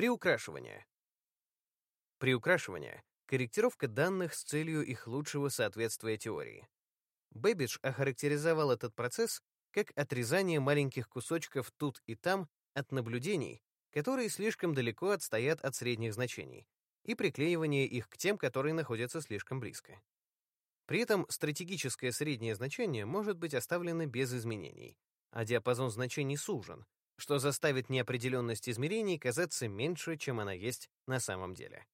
Приукрашивание. Приукрашивание — корректировка данных с целью их лучшего соответствия теории. Бэббидж охарактеризовал этот процесс как отрезание маленьких кусочков тут и там от наблюдений, которые слишком далеко отстоят от средних значений, и приклеивание их к тем, которые находятся слишком близко. При этом стратегическое среднее значение может быть оставлено без изменений, а диапазон значений сужен, что заставит неопределенность измерений казаться меньше, чем она есть на самом деле.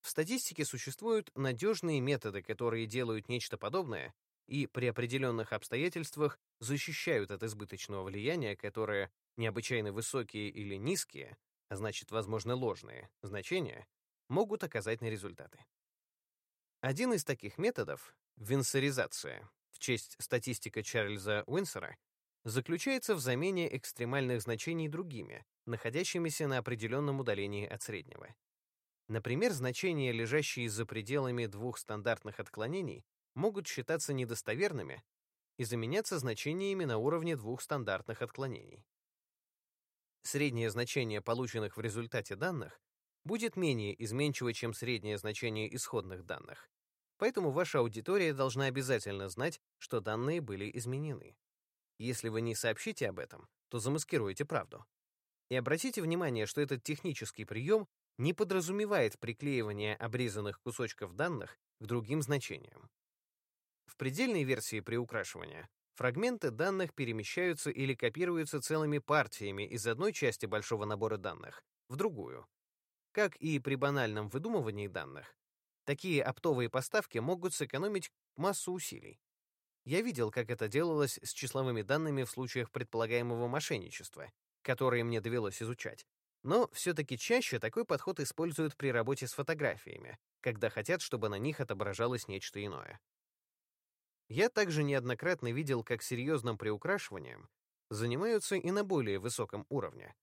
В статистике существуют надежные методы, которые делают нечто подобное и при определенных обстоятельствах защищают от избыточного влияния, которое необычайно высокие или низкие, а значит, возможно, ложные, значения, могут оказать на результаты. Один из таких методов — винсоризация, в честь статистика Чарльза Уинсора, заключается в замене экстремальных значений другими, находящимися на определенном удалении от среднего. Например, значения, лежащие за пределами двух стандартных отклонений, могут считаться недостоверными и заменяться значениями на уровне двух стандартных отклонений. Среднее значение полученных в результате данных будет менее изменчиво, чем среднее значение исходных данных. Поэтому ваша аудитория должна обязательно знать, что данные были изменены. Если вы не сообщите об этом, то замаскируете правду. И обратите внимание, что этот технический прием не подразумевает приклеивание обрезанных кусочков данных к другим значениям. В предельной версии приукрашивания фрагменты данных перемещаются или копируются целыми партиями из одной части большого набора данных в другую. Как и при банальном выдумывании данных, такие оптовые поставки могут сэкономить массу усилий. Я видел, как это делалось с числовыми данными в случаях предполагаемого мошенничества, которые мне довелось изучать. Но все-таки чаще такой подход используют при работе с фотографиями, когда хотят, чтобы на них отображалось нечто иное. Я также неоднократно видел, как серьезным приукрашиванием занимаются и на более высоком уровне.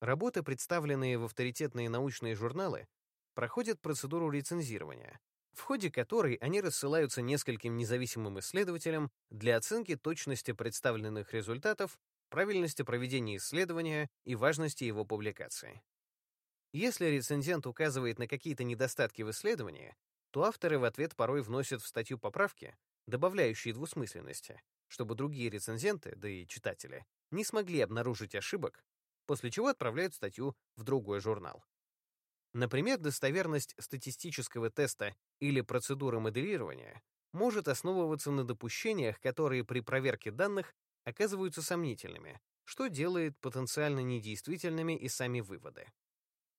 Работы, представленные в авторитетные научные журналы, проходят процедуру рецензирования, в ходе которой они рассылаются нескольким независимым исследователям для оценки точности представленных результатов, правильности проведения исследования и важности его публикации. Если рецензент указывает на какие-то недостатки в исследовании, то авторы в ответ порой вносят в статью поправки, добавляющие двусмысленности, чтобы другие рецензенты, да и читатели, не смогли обнаружить ошибок, после чего отправляют статью в другой журнал. Например, достоверность статистического теста или процедуры моделирования может основываться на допущениях, которые при проверке данных оказываются сомнительными, что делает потенциально недействительными и сами выводы.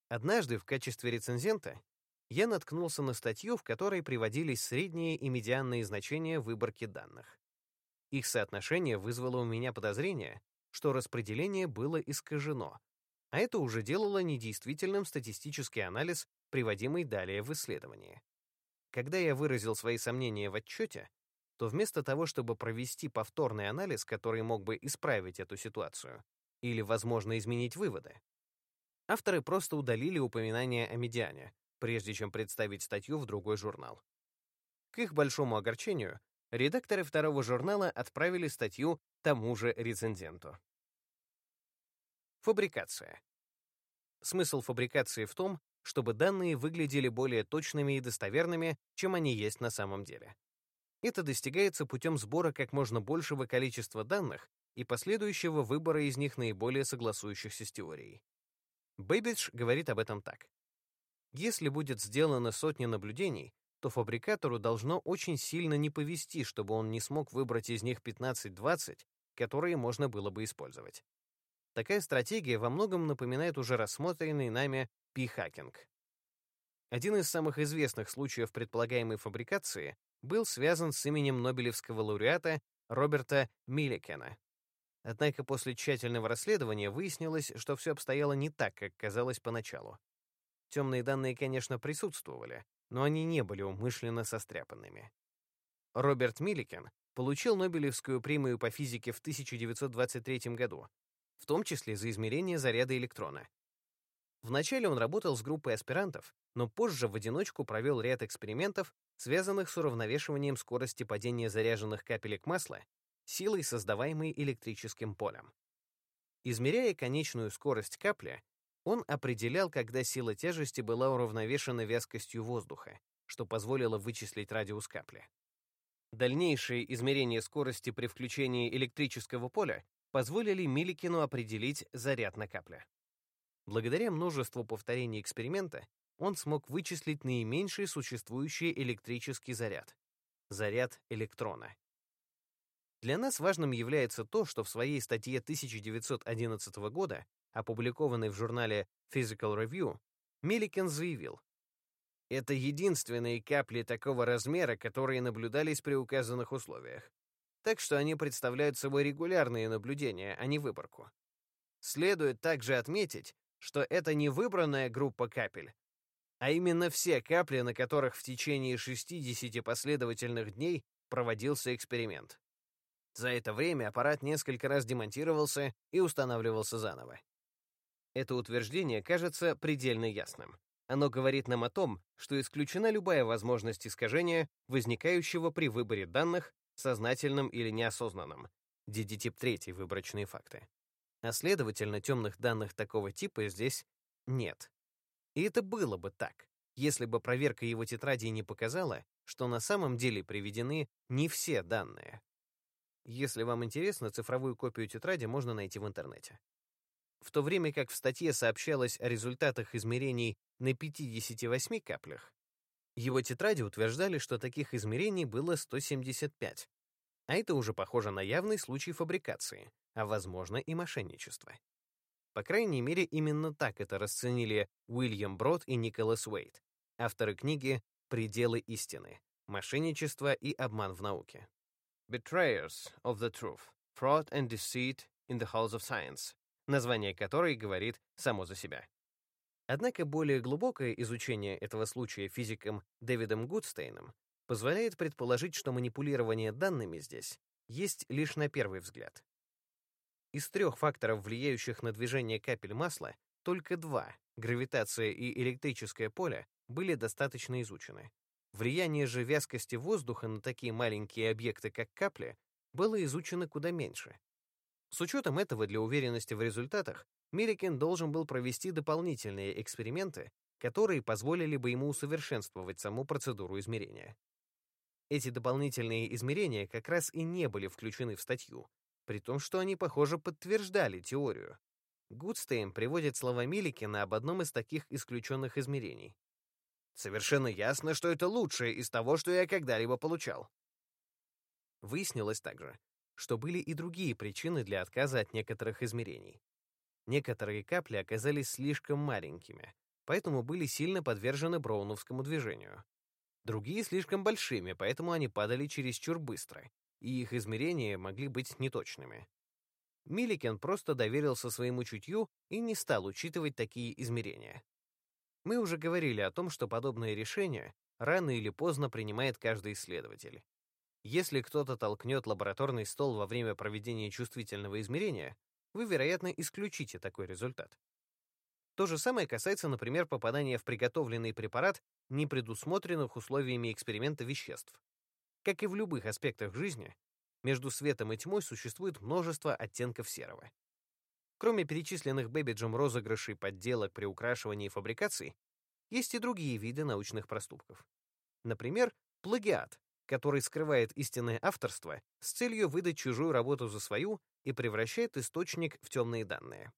Однажды в качестве рецензента я наткнулся на статью, в которой приводились средние и медианные значения выборки данных. Их соотношение вызвало у меня подозрение, что распределение было искажено, а это уже делало недействительным статистический анализ, приводимый далее в исследовании. Когда я выразил свои сомнения в отчете, то вместо того, чтобы провести повторный анализ, который мог бы исправить эту ситуацию или, возможно, изменить выводы, авторы просто удалили упоминание о медиане, прежде чем представить статью в другой журнал. К их большому огорчению, редакторы второго журнала отправили статью тому же рецензенту. Фабрикация. Смысл фабрикации в том, чтобы данные выглядели более точными и достоверными, чем они есть на самом деле. Это достигается путем сбора как можно большего количества данных и последующего выбора из них наиболее согласующихся с теорией. Бэббидж говорит об этом так. Если будет сделано сотни наблюдений, то фабрикатору должно очень сильно не повести, чтобы он не смог выбрать из них 15-20, которые можно было бы использовать. Такая стратегия во многом напоминает уже рассмотренный нами p-хакинг. Один из самых известных случаев предполагаемой фабрикации был связан с именем Нобелевского лауреата Роберта Милликена. Однако после тщательного расследования выяснилось, что все обстояло не так, как казалось поначалу. Темные данные, конечно, присутствовали, но они не были умышленно состряпанными. Роберт Милликен получил Нобелевскую премию по физике в 1923 году, в том числе за измерение заряда электрона. Вначале он работал с группой аспирантов, но позже в одиночку провел ряд экспериментов, связанных с уравновешиванием скорости падения заряженных капелек масла силой, создаваемой электрическим полем. Измеряя конечную скорость капли, Он определял, когда сила тяжести была уравновешена вязкостью воздуха, что позволило вычислить радиус капли. Дальнейшие измерения скорости при включении электрического поля позволили Миликину определить заряд на капле. Благодаря множеству повторений эксперимента он смог вычислить наименьший существующий электрический заряд — заряд электрона. Для нас важным является то, что в своей статье 1911 года опубликованный в журнале Physical Review, Милликен заявил, «Это единственные капли такого размера, которые наблюдались при указанных условиях. Так что они представляют собой регулярные наблюдения, а не выборку. Следует также отметить, что это не выбранная группа капель, а именно все капли, на которых в течение 60 последовательных дней проводился эксперимент. За это время аппарат несколько раз демонтировался и устанавливался заново. Это утверждение кажется предельно ясным. Оно говорит нам о том, что исключена любая возможность искажения, возникающего при выборе данных, сознательным или неосознанным, DD-тип 3 выборочные факты. А следовательно, темных данных такого типа здесь нет. И это было бы так, если бы проверка его тетради не показала, что на самом деле приведены не все данные. Если вам интересно, цифровую копию тетради можно найти в интернете. В то время как в статье сообщалось о результатах измерений на 58 каплях, его тетради утверждали, что таких измерений было 175. А это уже похоже на явный случай фабрикации, а возможно и мошенничества. По крайней мере, именно так это расценили Уильям Брод и Николас Уэйт, авторы книги «Пределы истины. Мошенничество и обман в науке». Betrayers of the Truth. Fraud and Deceit in the Halls of Science название которой говорит само за себя. Однако более глубокое изучение этого случая физиком Дэвидом Гудстейном позволяет предположить, что манипулирование данными здесь есть лишь на первый взгляд. Из трех факторов, влияющих на движение капель масла, только два — гравитация и электрическое поле — были достаточно изучены. Влияние же вязкости воздуха на такие маленькие объекты, как капли, было изучено куда меньше. С учетом этого, для уверенности в результатах, Милликен должен был провести дополнительные эксперименты, которые позволили бы ему усовершенствовать саму процедуру измерения. Эти дополнительные измерения как раз и не были включены в статью, при том, что они, похоже, подтверждали теорию. Гудстейн приводит слова Милликена об одном из таких исключенных измерений. «Совершенно ясно, что это лучшее из того, что я когда-либо получал». Выяснилось также, что были и другие причины для отказа от некоторых измерений. Некоторые капли оказались слишком маленькими, поэтому были сильно подвержены броуновскому движению. Другие слишком большими, поэтому они падали чересчур быстро, и их измерения могли быть неточными. Милликен просто доверился своему чутью и не стал учитывать такие измерения. Мы уже говорили о том, что подобные решения рано или поздно принимает каждый исследователь. Если кто-то толкнет лабораторный стол во время проведения чувствительного измерения, вы, вероятно, исключите такой результат. То же самое касается, например, попадания в приготовленный препарат непредусмотренных условиями эксперимента веществ. Как и в любых аспектах жизни, между светом и тьмой существует множество оттенков серого. Кроме перечисленных Бэбиджем розыгрышей, подделок, приукрашиваний и фабрикаций, есть и другие виды научных проступков. Например, плагиат, который скрывает истинное авторство с целью выдать чужую работу за свою и превращает источник в темные данные.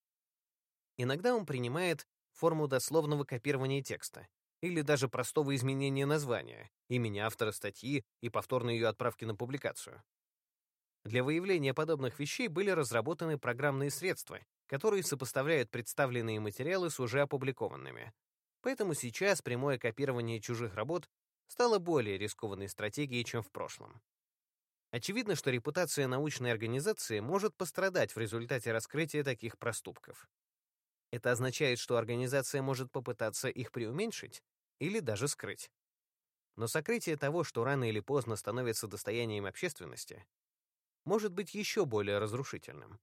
Иногда он принимает форму дословного копирования текста или даже простого изменения названия, имени автора статьи и повторной ее отправки на публикацию. Для выявления подобных вещей были разработаны программные средства, которые сопоставляют представленные материалы с уже опубликованными. Поэтому сейчас прямое копирование чужих работ стала более рискованной стратегией, чем в прошлом. Очевидно, что репутация научной организации может пострадать в результате раскрытия таких проступков. Это означает, что организация может попытаться их преуменьшить или даже скрыть. Но сокрытие того, что рано или поздно становится достоянием общественности, может быть еще более разрушительным.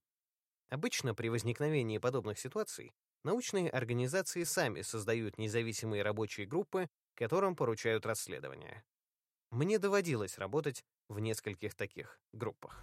Обычно при возникновении подобных ситуаций научные организации сами создают независимые рабочие группы которым поручают расследование. Мне доводилось работать в нескольких таких группах.